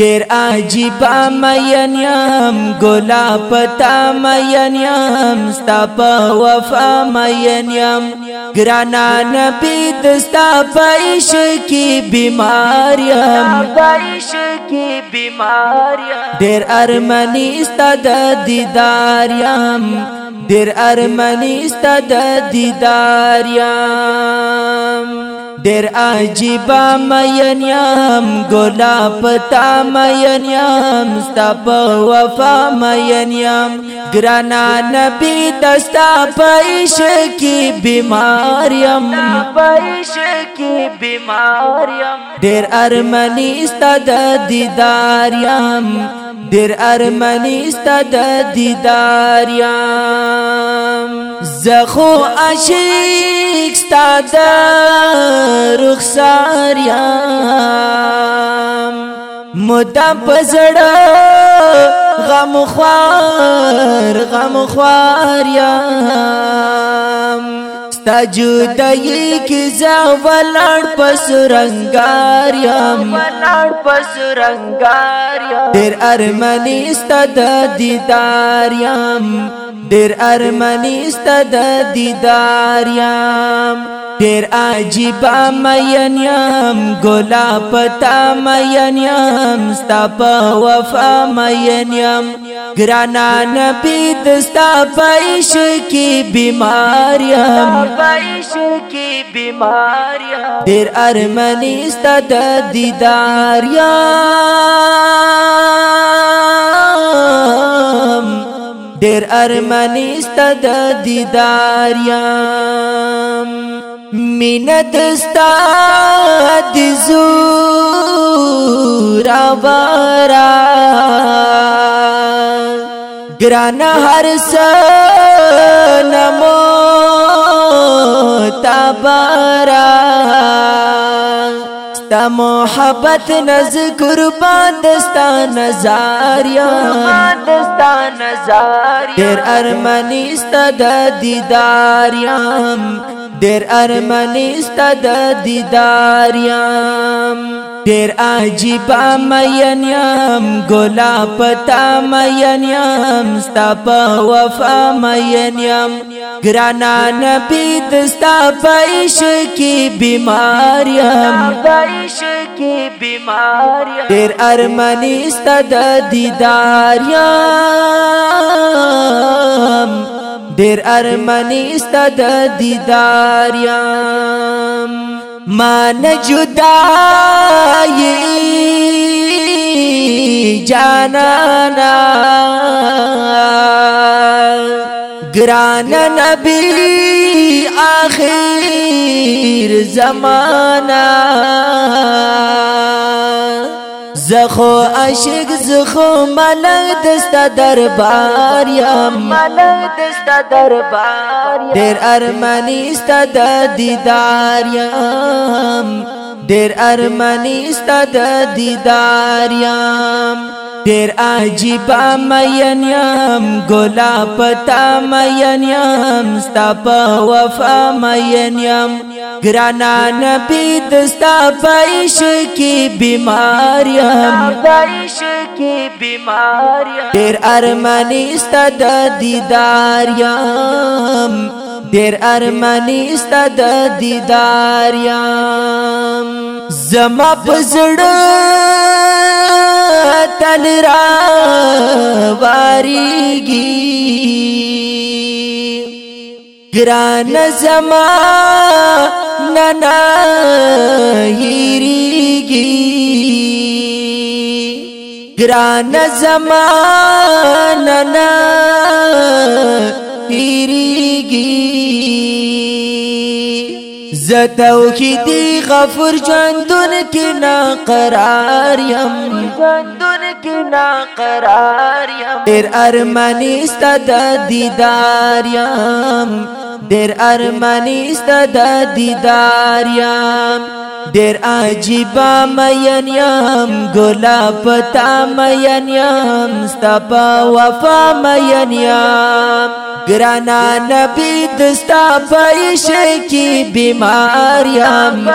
دیر عجیب مینیم گلا پتا مینیم ستا پا وفا مینیم گرانا نبی دستا پا عشقی بیماریم دیر ارمنی ستا دا دیداریم دیر ارمنی ستا دا دیداریم دیر عجیبا مینیم گلا پتا مینیم ستا پا وفا مینیم گرانا نبی دستا پیش کی بیماریم پیش کی بیماریم دیر ارمنی ستا دیداریم دیر ارمنی ستا دیداریم زخو عشیر ستا د رخسار یم مدام پزړه غم خوار غم خوار یم ستا جدای کی زه ولړ پس رنگار یم ولړ پس رنگار یم تیر ارمنی ستا د دیدار یم دیر ارمنی ست د دیدار یم دیر عجیب مین یم ګلا پتا مین یم ستا په وفا مین یم ګرانا نبی د ستا پېش کی بیمار یم پېش کی بیمار یم دیر ارمنی ست د دیدار یم ډېر ارمانی ست د دیدار یم مینت ست د زور اورا ګران هر سنمو تبارک دا محبت نز قربان دستا نزار یا دستا نزار دیر ارمنی است د دیدار یا دیر ارمنی است د دیدار یا ډیر عجیب مېن یم ګلا پتا مېن یم ستا په وفا مېن یم ګرانا نبی د ستا په عشق بیمار یم ډیر ارمنی ستا د دیدار یم ډیر ارمنی ستا د دیدار یم مان جدائی جانانا گران نبی آخر زمانہ زخو عاشق زخو ملک دستا دربار یم ملک دستا دربار دیر ارمانی استا د دیدار یم دیر ارمانی استا د دیدار یم تیر عجیب مین یم ګلا پتا مین یم ستا په وفا مین یم ګرانا نبی دستا پایش کی بیمار یم پایش کی بیمار یم تیر ارمانی ستا د دیدار یم تیر ارمانی ستا د دیدار یم زما پزړه تل را واریږي ګران زما ننا هیریږي ګران زما ننا هیریږي د توحیدی غفور جاندون کې نا قرار يم جاندون کې نا قرار يم ډېر ارمانی ست د دیدار يم ډېر ارمانی ست د دیدار يم ډېر عجیب مېن يم ګلاب تا مېن يم ستا په وفا مېن يم گرانا نبی دستا پیش کی بیمار یم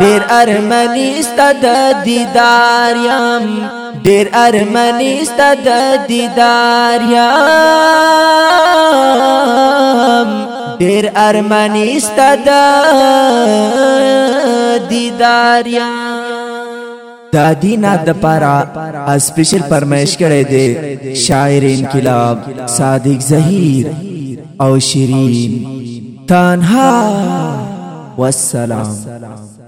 دیر ارمنی ستا د دیدار یم دیر ارمنی ستا د دیدار یم دیر ارمنی ستا د دیدار یم دا دینا د پارا اسپیشل پرمیش کړي دي شاعر انقلاب صادق زهیر او شیرین تنها والسلام